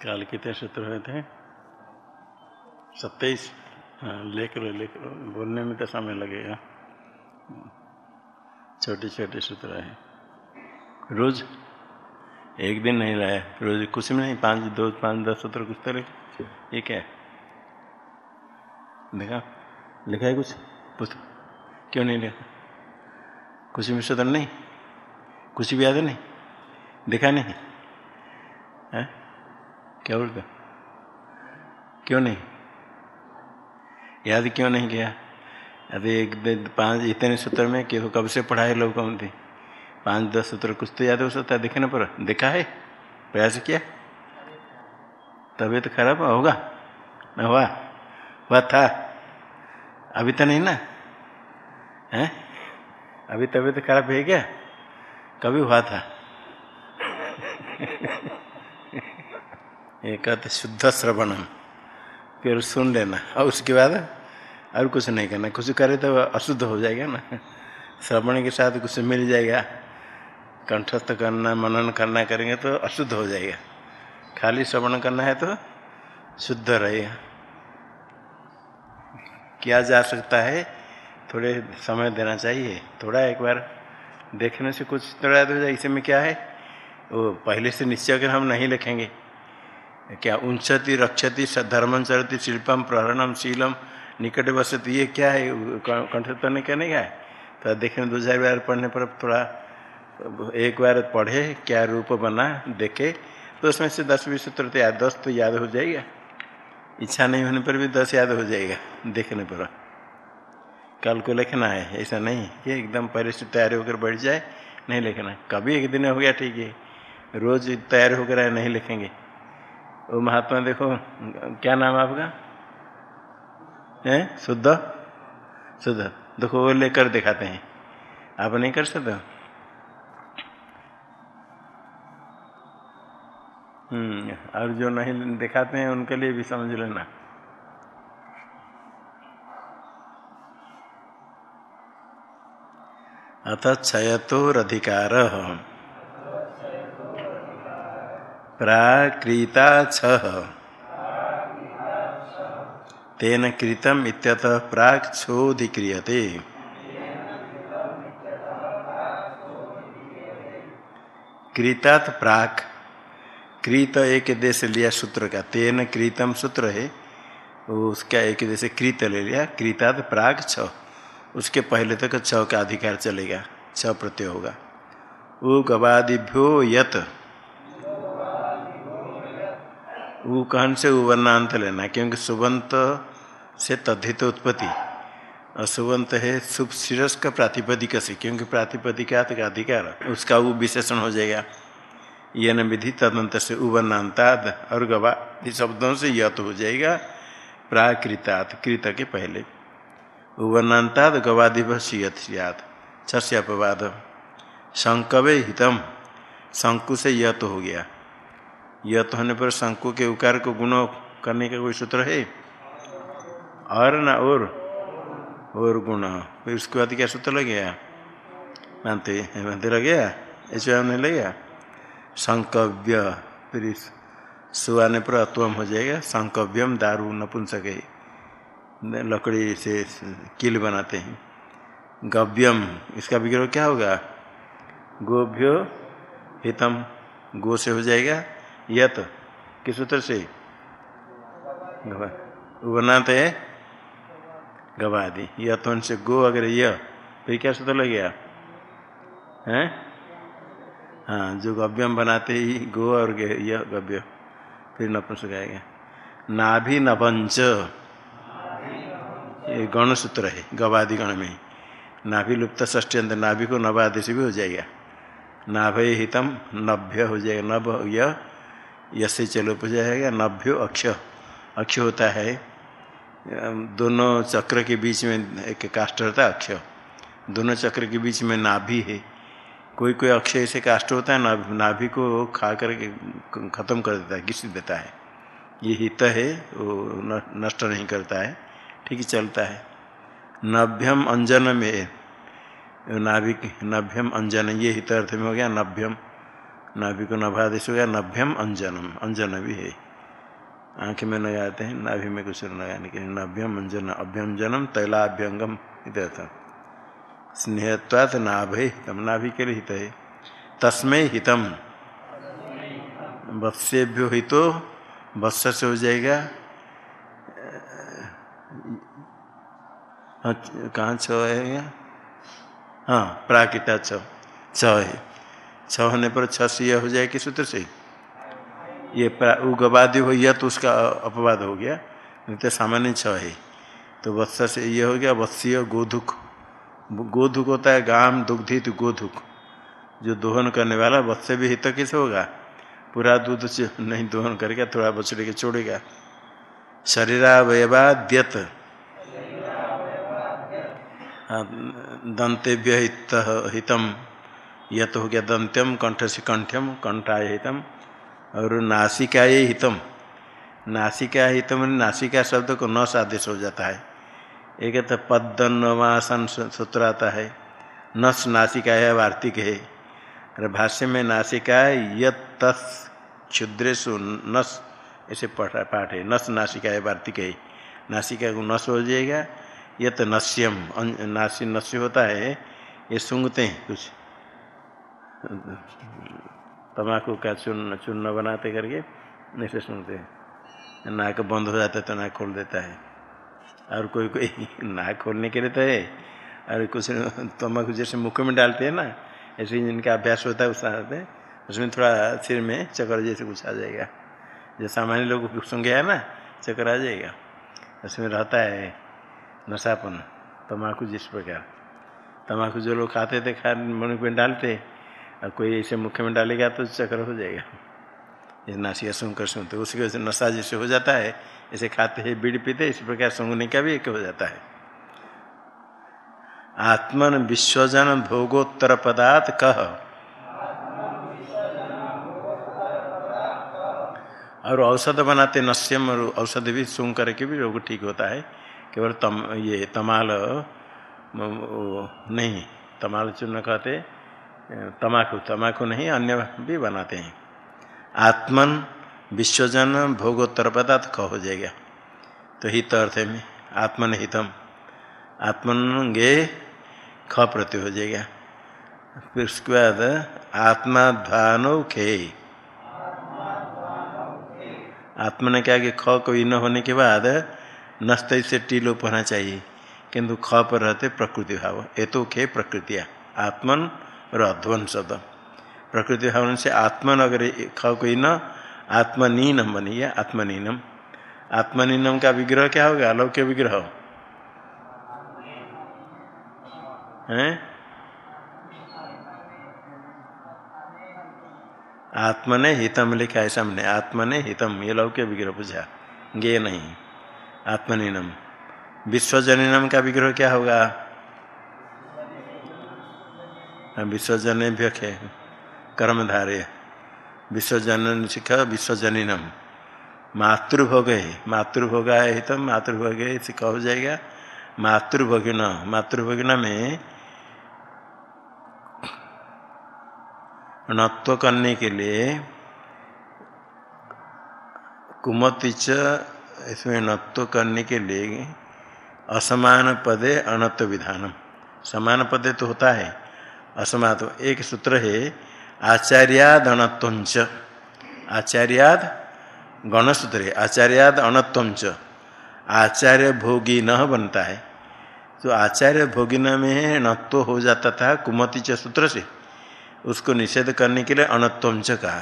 काल कितने सूत्र हुए थे सत्ताईस हाँ। लिख लो लिख लो बोलने में तो समय लगेगा। छोटे छोटे सूत्र है। रोज, एक दिन नहीं लाया। रोज कुछ में नहीं, पाँच, दो, पाँच, दस सूत्र कुछ तो लिखे ये क्या? है देखा? लिखा है कुछ? पुस्त क्यों नहीं लिखा? कुछ भी सूत्र नहीं? कुछ भी याद नहीं? देखा नहीं? है? क्या बोलते क्यों नहीं? याद क्यों नहीं किया? अरे एक पाँच, इतने सूत्र में क्यों कब से पढ़ाए लोग कौन थे? पाँच, दस सूत्र, कुछ तो याद हो सकता है, देखने पर देखा है? प्रयास किया? तबीयत तो खराब होगा? न हुआ। हुआ था। अभी तो नहीं ना? है? अभी तबीयत तो खराब है क्या? कभी हुआ था? एक कहते शुद्ध श्रवणम फिर सुन लेना। और उसके बाद और कुछ नहीं करना। कुछ करे तो अशुद्ध हो जाएगा ना। श्रवण के साथ कुछ मिल जाएगा। कंठस्थ करना, मनन करना करेंगे तो अशुद्ध हो जाएगा। खाली श्रवण करना है तो शुद्ध रहेगा किया जा सकता है? थोड़े समय देना चाहिए। थोड़ा एक बार देखने से कुछ थोड़ा याद हो जाए। इसमें क्या है? वो पहले से निश्चय कर हम नहीं लिखेंगे क्या उंचति, रक्षति धर्मं चरती शिल्पम प्रहरणम शीलम निकट बसती ये क्या है? कंठस्थ नहीं कहने का है? तो देखने दो चार बार पढ़ने पर थोड़ा एक बार पढ़े, क्या रूप बना, देखे। तो उसमें से दस बीस सूत्र तो याद, दस तो याद हो जाएगा। इच्छा नहीं होने पर भी दस याद हो जाएगा, देखने पर। कल को लिखना है, ऐसा नहीं कि एकदम पहले से तैयार होकर बैठ जाए, नहीं लिखना। कभी एक दिन हो गया, ठीक है। रोज तैयार होकर आए, नहीं लिखेंगे। वो महात्मा देखो, क्या नाम आपका? है? शुद्ध? शुद्ध। देखो, वो लेकर दिखाते हैं। आप नहीं कर सकते? हम्म और जो नहीं दिखाते हैं, उनके लिए भी समझ लेना। अथ क्षयतोरधिकार प्राकृता छह तेन कृतम इत्यतः प्राक क्षोधिक्रियते कृतात प्राक। कृत एक देश लिया सूत्र का। तेन कृतम सूत्र है। उसका एक देश कृत ले लिया। कृतात प्राक छ। उसके पहले तक छ का अधिकार चलेगा। छ प्रत्यय होगा। उ गवादिभ्यो यत। उ कहन से उवर्णांत लेना, क्योंकि सुबंत से तद्धित उत्पत्ति। और है शुभ शिरस का प्रातिपदिक से, क्योंकि प्रातिपदिका का अधिकार, उसका वो विशेषण हो जाएगा। यह न विधि तदंत से उवर्णांताद और गवा शब्दों से यत हो जाएगा, प्राकृतात्, कृत के पहले। उवर्णांताद गवादिभ सियत सियात छस्य अपवाद शंकवे हितम, शंकु से यत हो गया। यत होने पर शंकु के उकार को गुण करने का कोई सूत्र है? और ना और और गुण। फिर उसके बाद क्या सूत्र लग गया? मानते मानते लग गया? ऐसे हमने लगेगा संकव्य फिर सुहाने पर अत्वम हो जाएगा। संकव्यम दारू नपुंसक लकड़ी से किल बनाते हैं। गव्यम, इसका विग्रह क्या होगा? गोभ्यो हितम, गो से हो जाएगा। यत। किस सूत्र से? बनाते गवादि। यथन से गो अगर य फिर क्या सूत्र लग गया? हैं? हाँ जो गव्यम बनाते ही गो और यह गव्य। फिर नपुंसक आएगा। नाभि नभंच। ये गण सूत्र है, गवादि गण में। नाभि लुप्त ष्टी अंदर नाभि को नवादि से भी हो जाएगा। नाभय हितम, नभ्य हो जाएगा। नभ यह यसे चलो हो जाएगा नभ्यो अक्ष। अक्ष होता है दोनों चक्र के बीच में एक काष्ट होता है, अक्ष। दोनों चक्र के बीच में नाभि है। कोई कोई अक्ष ऐसे काष्ट होता है, नाभि नाभि को खा करके खत्म कर देता है, घिस देता है। ये हित है, वो नष्ट नहीं करता है, ठीक चलता है। नभ्यम अंजन में नाभिक नभ्यम अंजन, ये हित अर्थ में हो गया, नभ्यम। नाभि को नभादेश हो गया नभ्यम अंजनम, अंजन भी है। आँख में लगाते हैं, नाभि में कुछ लगाने के लिए नभ्यमंजन अभ्यंजनम, तैलाभ्यंगम इत्यर्थ स्नेहत्वात नाभे हितम नाभि के लिए हित है। तस्मय हितम। वत्सेभ्यो हितो वत्स से हो जाएगा। कहाँ छ है? प्राकृता छ है। छ होने पर छ से यह हो जाए किस सूत्र से ये उगवादी हो यह तो उसका अपवाद हो गया, नहीं तो सामान्य छ है। तो वत्स से यह हो गया, वत्सीय गोधुक। गोधुक होता है गाम, दुग्धित गोधुक। जो दोहन करने वाला वत्स भी हित किस होगा। पूरा दूध नहीं दोहन करेगा, थोड़ा बछड़े के छोड़ेगा। शरीरावयवाद्यत। दंतेभ्य हित हितम। यत हो गया दंत्यम कंठ से कंठ्यम कंठाय हितम और नासिकाय हितम नासिका हितम नासिका शब्द को न सादेश हो जाता है। एक तो पद्दनवासन सूत्र आता है। नस नासिका है, वार्तिक है। और भाष्य में नासिका यत क्षुद्रेशु नस, ऐसे पाठ है। नस नासिका है, वार्तिक है। नासिका को नस हो जाएगा। यत नस्यम नासी नस्य होता है। ये सूंघते हैं कुछ। तम्बाकू का चूर्ण चूर्ण बनाते करके ऐसे सुनते हैं। नाक बंद हो जाता है तो नाक खोल देता है। और कोई कोई नाक खोलने के लिए तो है। और कुछ तम्बाकू जैसे मुख में डालते हैं ना, ऐसे जिनका अभ्यास होता है उस उसमें थोड़ा सिर में चक्कर जैसे कुछ आ जाएगा। जो सामान्य लोग सुन गया ना, चक्कर आ जाएगा। उसमें रहता है नशापन तम्बाकू जिस प्रकार। तम्बाकू जो लोग खाते थे खा मुख में डालते और कोई ऐसे मुख्य में डालेगा तो चक्कर हो जाएगा। ये नासिका सुन कर सुनते उसके वजह नशा जैसे हो जाता है ऐसे खाते हैं, बीड़ पीते इस प्रकार सूंघने का भी एक हो जाता है। आत्मन विश्वजन भोगोत्तर पदार्थ कह। और औषध बनाते नश्यम और औषध भी सूंघ करके भी रोग ठीक होता है। केवल तम, ये तमाल नहीं, तमाल चूर्ण कहते तमाकू तमाकू नहीं, अन्य भी बनाते हैं। आत्मन विश्वजन भोगोत्तर पदार्थ ख हो जाएगा। तो हित अर्थ में आत्मन हितम। आत्मन गे ख प्रति हो जाएगा। फिर उसके बाद आत्मा आत्माध्वानो खे आत्मा ने कहा कि ख कोई न होने के बाद नस्त से टी लोप होना चाहिए। किंतु ख पर रहते प्रकृति भाव। ये तो खे प्रकृतिया। आत्मन और अध्वन शब्द प्रकृति भाव से आत्मन अगर ख कोई न, आत्मनीनम बनी आत्मनीनम। आत्मनीनम का विग्रह क्या होगा? अलौक्य विग्रह हैं। आत्मने हितम लिखा है सामने। आत्मने हितम, ये लौक्य विग्रह पूछा। गे नहीं। आत्मनिनम। विश्वजनिनम का विग्रह क्या होगा? विश्वजन व्यखे कर्मधारे विश्वजन शिखा विश्वजनिनम। मातृभोग है मातृभोग है हितम, मातृभोग है इसे कह जाएगा। मातृभोगिन मातृभोगिन में नत्व करने के लिए कुमति च इसमें नत्व करने के लिए असमान पदे अनत्व विधानम। समान पदे तो होता है। असमान एक सूत्र है आचार्याद अनत्वंच आचार्याद गणसूत्र है आचार्याद अनत्वंच आचार्य भोगी न बनता है। तो आचार्य भोगिना में नत्व हो जाता था कुमति च सूत्र से। उसको निषेध करने के लिए अनत्वंच कहा।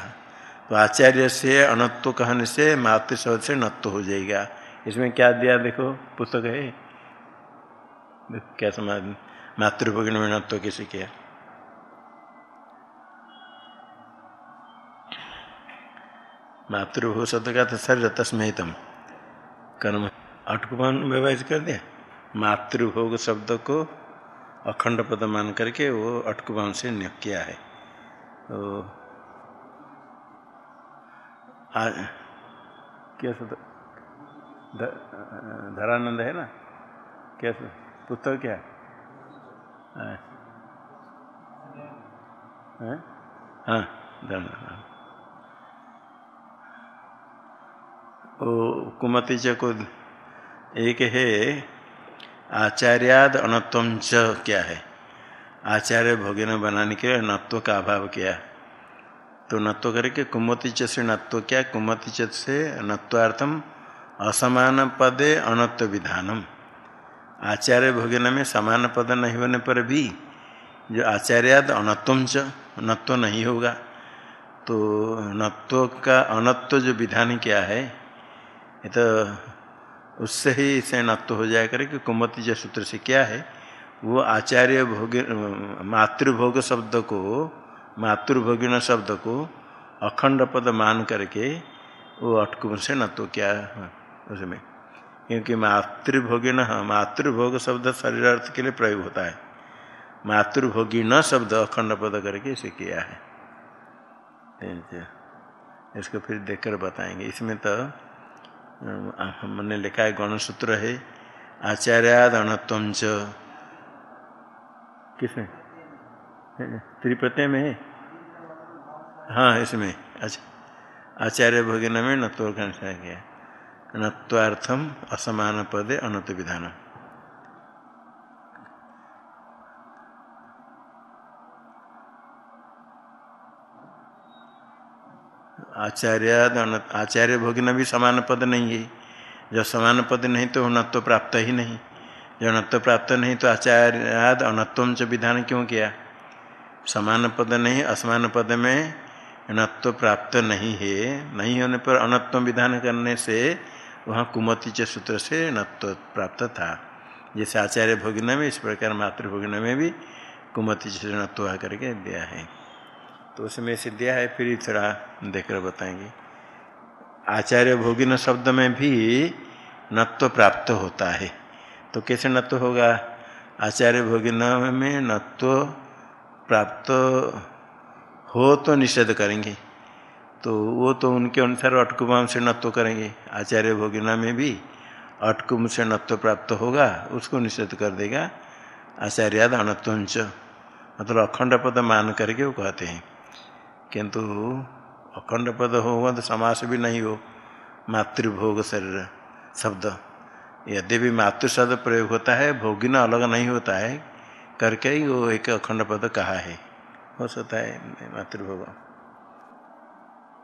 तो आचार्य से अनत्व कहने से मातृ शब्द से नत्व हो जाएगा। इसमें क्या दिया देखो, पुस्तक है? क्या समाज मातृभगिन में नत्व कैसे किया? मातृभू शब्द का तो शरीर तस्महितम कर्म अटकुमान व्यवहार कर दिया। मातृभोग शब्द को अखंड पद मान करके वो अटकुमान से न्य किया है। तो आज क्या धरानंद है ना? क्या पुस्तक क्या? है? हाँ धरानंद। वो कुमति च को एक है आचार्याद अनत्व च क्या है? आचार्य भोगिन बनाने के लिए नत्व का अभाव क्या। तो नत्व करके कुमति च से नत्व क्या? कुमति च से नत्वार्थम असमान पदे अनत्व विधानम। आचार्य भोगिन में समान पद नहीं होने पर भी जो आचार्याद अनत्व च, नत्व नहीं होगा। तो नत्व का अनत्व जो विधान क्या है? ये तो उससे ही नत्व हो जाए करे कि कुमति जो सूत्र से क्या है, वो आचार्य भोग, मातृभोग शब्द को, मातृभोगिन शब्द को अखंड पद मान करके वो अटकुम से न तो क्या उसमें। क्योंकि मातृभोगिन, मातृभोग शब्द शरीर अर्थ के लिए प्रयोग होता है। मातृभोगी न शब्द अखंड पद करके इसे किया है। इसको फिर देखकर बताएँगे। इसमें तो हमने लिखा है गणसूत्र है। आचार्याद अणत्व किसमें? त्रिप्रत्यय में है? हाँ इसमें। अच्छा। आचार्य भोगिन में नत्व गया नत्वार्थम असमान पदे अनत आचार्य आचार्य भोगिन भी समान पद नहीं है। जब समान पद नहीं तो नत्व प्राप्त ही नहीं। जब नत्व प्राप्त नहीं तो आचार्याद अनत्व च विधान क्यों किया? समान पद नहीं, असमान पद में नत्व प्राप्त नहीं है। नहीं होने पर अनत्व विधान करने से वहाँ कुमति च सूत्र से नत्व प्राप्त था। जैसे आचार्य भोगिन में, इस प्रकार मातृभोगिन में भी कुमति से नत्व करके दिया है। तो उसमें से दिया है, फिर थोड़ा देखकर बताएँगे। आचार्य भोगिन शब्द में भी नत्व प्राप्त होता है। तो कैसे नत्व होगा? आचार्य भोगिन में नत्व प्राप्त हो तो निषेध करेंगे। तो वो तो उनके अनुसार अटकुमाम से नत्व करेंगे। आचार्य भोगिना में भी अटकुम से नत्व प्राप्त होगा, उसको निषेध कर देगा आचार्याद अनत्वंच मतलब अखंड पद मान करके वो कहते हैं। किंतु अखंड पद होगा तो समास भी नहीं हो, मातृभोग शरीर, शब्द। मातृ शब्द प्रयोग होता है, भोगिना अलग नहीं होता है, करके ही वो एक अखंड पद कहा है। हो सकता है मातृभोग।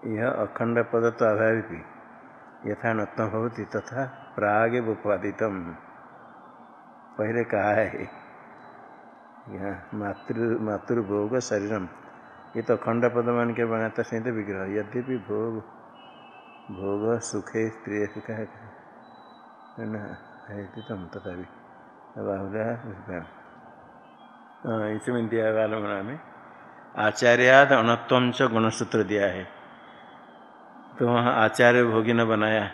यह अखंड पद तो अभावी यथा नत्म भवती, तथा प्राग उपादित पहले कहा है, यह मातृ, मातृभोग शरीरम। ये तो अखंड पद मान के बनाता सहित विग्रह। यद्यपि भोग भोग सुखे स्त्री सुख है तम तथा भी बाहुल्य इसमें दिया वालमना में। आचार्याद अनत्व च गुणसूत्र दिया है। तो वहाँ आचार्य भोगी न बनाया।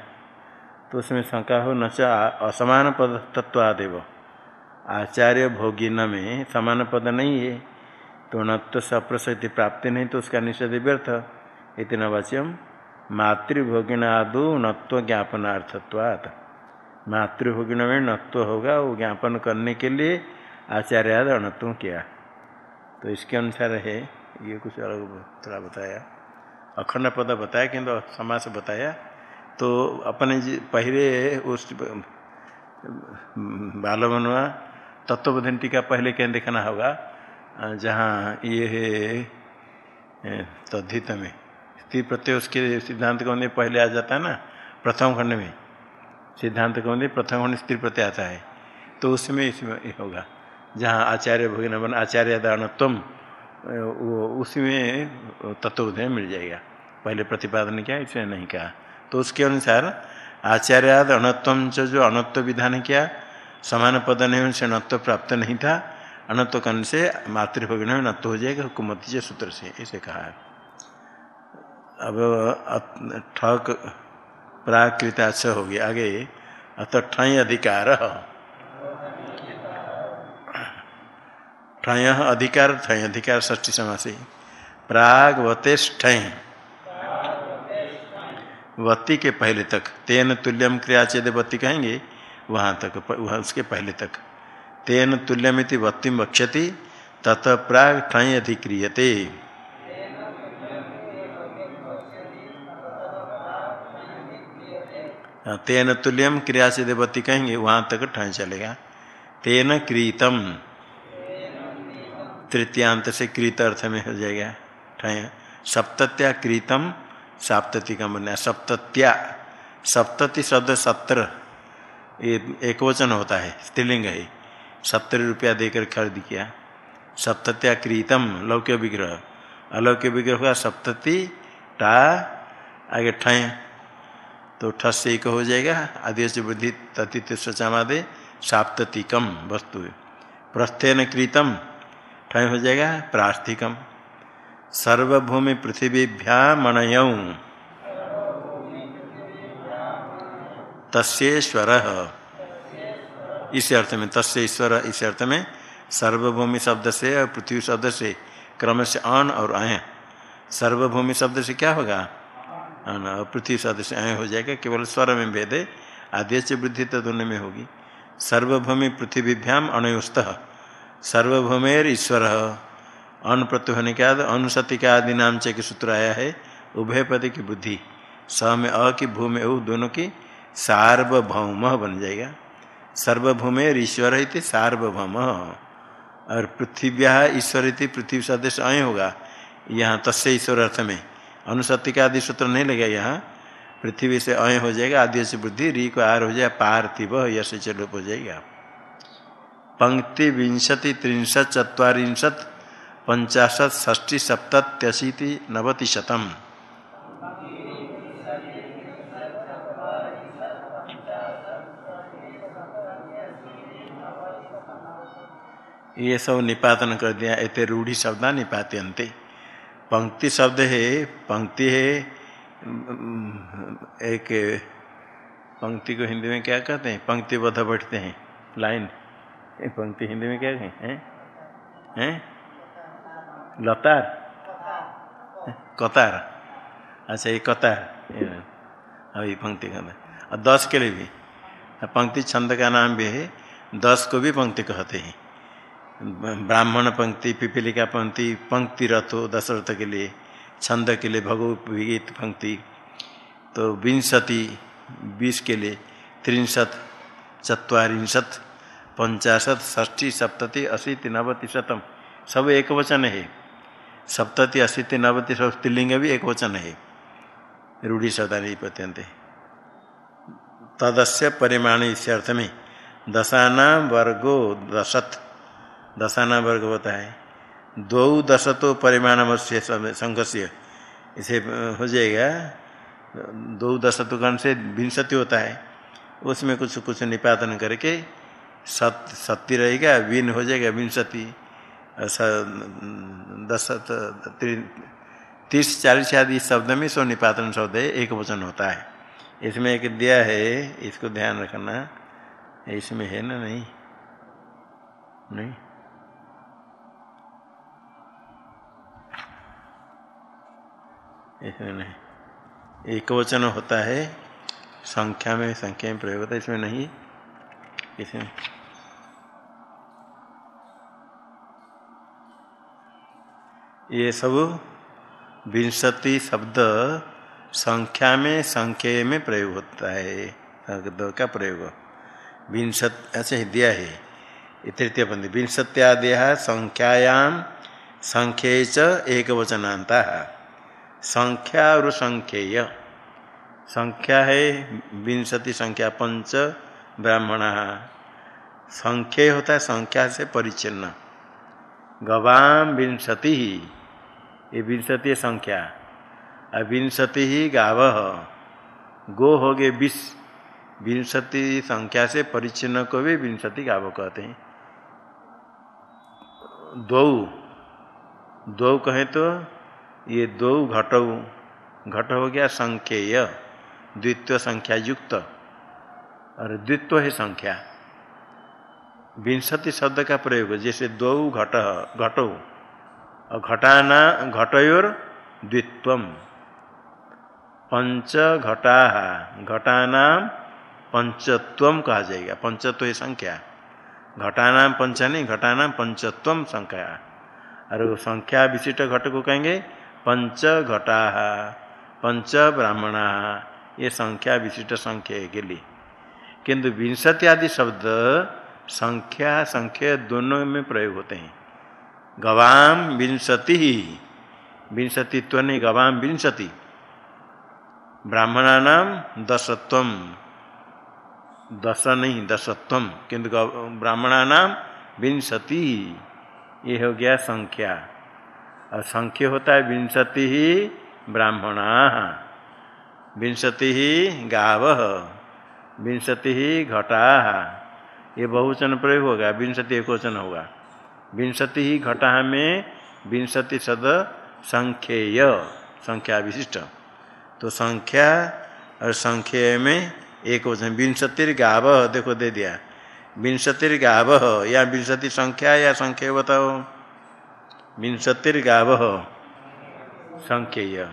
तो उसमें शंका हो, न च असमान पद तत्वादेव। आचार्य भोगी न में समान पद नहीं है। तो नत्व सप्रसति प्राप्ति नहीं तो उसका निषेध व्यर्थ। इतना वच्यम मातृभोगिन आदो नत्व ज्ञापनार्थत्वात्। मातृभोगिन में नत्व होगा, वो ज्ञापन करने के लिए आचार्याद अनत्व किया। तो इसके अनुसार है, ये कुछ अलग थोड़ा बताया। अखंड पद बताया, किंतु समास बताया। तो अपने पहले उस बाल बनवा तत्वबोधन टीका पहले क्या देखना होगा। जहाँ ये है तद्धित में। स्त्री प्रत्यय उसके सिद्धांत कौन पहले आ जाता है ना, प्रथम खंड में। सिद्धांत कौन प्रथम खंड स्त्री प्रत्यय आता है। तो उसमें इसमें होगा। जहाँ आचार्य भोगिन बन, आचार्य दानत्व वो उसमें तत्वोदय मिल जाएगा। पहले प्रतिपादन किया, इसने नहीं कहा। तो उसके अनुसार आचार्याद अनत्व जो अनत्व विधान किया, समान पद नहीं, उनसे नत्व प्राप्त नहीं था। अनत्व करने से मातृभोगिन में नत्व हो जाएगा हुकूमती से सूत्र से, इसे कहा है। अब ठक प्राकृताक्ष हो गया, आगे, अत ठई अधिकार। ठय अधिकार ठय अधिकार ष्ठी समास। प्राग वतेष्ठ वत्ती के पहले तक, तेन तुल्यम क्रियाचेद वत्ती कहेंगे, वहाँ तक, वह उसके पहले तक। तेन तुल्यमिति वत्ती वक्षति तत प्राग ठय अधिक्रियते। तेन तुल्यम क्रिया से देवती कहेंगे, वहाँ तक ठह चलेगा। तेन क्रीतम। तृतीयांत से कृत अर्थ में हो जाएगा ठय सप्तत्या कृतम साप्तति का बना, सप्तत्या। सप्तति शब्द सत्र, ये एक वचन होता है, स्त्रीलिंग है। सत्तर रुपया देकर खरीद किया। सप्तत्या कृतम लौक्य विग्रह। अलौक्य विग्रह हुआ सप्तति टा आगे ठय तो ठस एक हो जाएगा। आदेश बुद्धि तथित सचामादे साप्ततिकम वस्तु। प्रस्थेन कृतम ठय हो जाएगा प्रास्थिकम सर्वभूमि पृथ्वीभ्यामणय तस्वर इस अर्थ में तस्य ईश्वर, इस अर्थ में सर्वभूमि शब्द से और पृथ्वी शब्द से क्रम से अन और अय। सर्वभूमि शब्द से क्या होगा? अन। और पृथ्वी शब्द से अय हो जाएगा, केवल स्वर में भेद है। आदेश वृद्धि तो दोनों में होगी। सर्वभूमि पृथ्वीभ्याम अनयुस्त सर्वभूमेर ईश्वर। अन प्रत्यु होने के बाद अनुसति के आदि नाम से सूत्र आया है, उभय पद की बुद्धि। स में अ की भू में उ दोनों की सार्वभौम बन जाएगा। सर्वभूमेर ईश्वर है सार्वभौम। और पृथ्व्या ईश्वर इति पृथ्वी सदस्य अय होगा। यहाँ तस्य ईश्वर अर्थ में अनुसति का आदि सूत्र नहीं लगेगा यहाँ। पृथ्वी से अय हो जाएगा आदि से बुद्धि, री को आर हो जाएगा, पार्थिव यश चलुप हो जाएगा। पंक्ति विंशति, त्रिंशत चुरीशत पंचाशत ष्टी सप्तत्यशीति नवति शतम ये सब निपातन कर दिया ऐसे रूढ़ी शब्द निपात्यंते। पंक्ति शब्द है, पंक्ति है एक पंक्ति को हिंदी में क्या कहते हैं? पंक्ति बध बैठते हैं, लाइन। पंक्ति हिंदी में क्या कहें? हैं? हैं? लतार। कतार। अच्छा ये कतार। अभी पंक्ति कहते और दस के लिए भी। पंक्ति छंद का नाम भी है। दस को भी पंक्ति कहते हैं। ब्राह्मण पंक्ति, पिपीलिका पंक्ति पंक्ति रथो, दशरथ के लिए, छंद के लिए भगवत पंक्ति। तो विंशति, बीस के लिए, त्रिंशत चुरीशत पंचाशत ष्ठी सप्तति अशीति नवति शतम। सब एक वचन है। सप्तति अशीति नवति सब भी एक वचन है। रूढ़ी नहीं पत्यंत तदस्य परिमाण इस अर्थ में, दशाना वर्गो दशत। दशाना वर्ग होता है। दो दश तो परिमाण से संघर्ष्य इसे हो जाएगा। दो दश तो कर्ण से विंशति होता है। उसमें कुछ कुछ निपातन करके सत सत्य रहेगा, विन हो जाएगा विंशति। दस तीस, चालीस आदि शब्द में सो निपातन शब्द है, एक वचन होता है। इसमें एक दिया है, इसको ध्यान रखना। इसमें है ना, नहीं? नहीं? इसमें नहीं। एक वचन होता है, संख्या में संख्या में प्रयोग होता है, इसमें नहीं। इसमें। ये सब विंशति शब्द संख्या में संख्या में प्रयोग होता है शब्द का प्रयोग। विंशत ऐसे दिया है तृतीय पंथी विंशत्यादय संख्यायाम संख्य एक वचनांता है संख्या और संख्येय। संख्या है विंशति संख्या, पंच ब्राह्मण। संख्य होता है संख्या से परिचिन्न। गवाम विंशति ही, ये विंशति संख्या। और विंशति ही गाव। गो हो गए विष विंशति संख्या से परिचिन्न को भी विंशति गाव कहते हैं। दो। दो कहें तो ये दो घट घट हो गया संख्येय द्वित्व संख्या युक्त। और द्वित्व है संख्या। विंशति शब्द का प्रयोग, जैसे दो घट, घटो। और घटाना, घटयोर द्वित्व पंच घटा घटाना पंचत्व कहा जाएगा। पंचत्व है संख्या। घटानाम पंच नहीं, घटानाम पंचत्व संख्या। और संख्या विशिष्ट घट को कहेंगे पंच घटा पंच ब्राह्मणा ये संख्या विशिष्ट संख्या के लिए। किंतु विंशति आदि शब्द संख्या संख्या दोनों में प्रयोग होते हैं। गवाम विंशति ही विंशतित्व नहीं गवाम विंशति। ब्राह्मणानाम दशत्व। दश नहीं, दशत्व। किंतु ब्राह्मणानाम विंशति। ये हो गया संख्या। और संख्या होता है विंशति ही ब्राह्मणा। विंशति ही गाव। विंशति ही घटा। ये बहुवचन प्रयोग होगा, विंशति एक वचन होगा। विंशति ही घटा में विंशति सद संख्येय, संख्या विशिष्ट। तो संख्या और संख्या में एक वचन, विंशतिर गाव, देखो दे दिया। विंशतिर गाव या विंशति संख्या या संख्या बताओ। विंशतिर गाव संख्येय।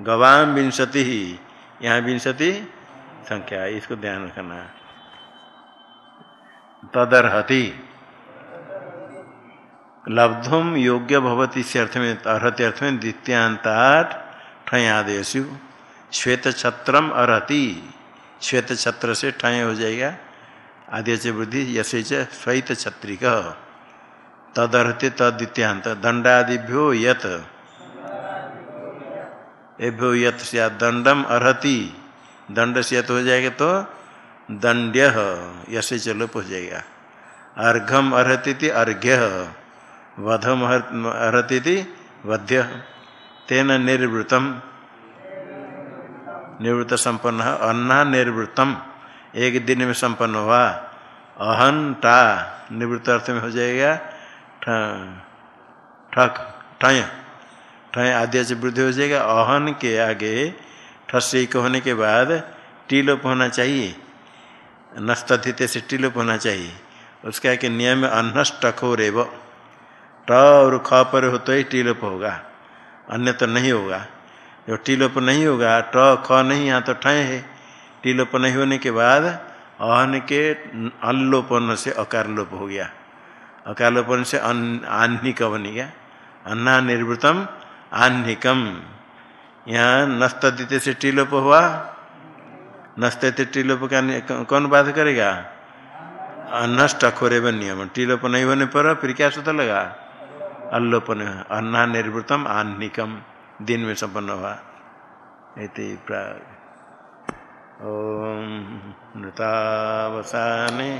गवाम विंशति। ही यहाँ विंशति संख्या इसको ध्यान रखना। तदर्हति। लब्धुम योग्य भवती इस अर्थ में, अर्हति अर्थ में द्वितीयांताट ठयादेशु। श्वेत छत्रम अर्हति। श्वेत छत्र से ठय हो जाएगा। आदि से वृद्धि यसे श्वेत छत्रिक तदर्हति तद्वितीयांत दंडादिभ्यो यत। एभ्यो यत दंडम अर्हति। दंड से यत हो जाएगा तो दंड्य यसे चलो हो जाएगा। अर्घम अर्ति अर्घ्य, वधम अर्ति वध्य। तेन निर्वृतम। निवृत्त संपन्न, अन्ना निर्वृतम एक दिन में संपन्न हुआ। अहन टा निवृत्त अर्थ में हो जाएगा ठक ठय ठय आदि से वृद्धि हो जाएगा। अहन के आगे ठस होने के बाद टीलोप होना चाहिए। नस्तथित से टिलोप होना चाहिए। उसका कि नियम अन्नष्टखोर एव ट और ख पर हो तो ही टिलोप होगा। अन्य तो नहीं होगा। जो टीलोप नहीं होगा, ट, ख नहीं, यहाँ तो ठय है। टिलोप नहीं होने के बाद अहन के अल्लोपन से अकार लोप हो गया। अकार लोपन से आह्निक बन गया अन्ना निर्वृतम आह्निकम यहाँ नस्तदित से टिलोप हुआ नष्ट टिलोप का कौन बात करेगा नष्ट अखोरे व नियम टिलोप नहीं होने पर फिर क्या सूत्र लगा अल्लोपन अन्ना निर्वृतम आह्निकम दिन में संपन्न हुआ प्राग ओम नृतावसाने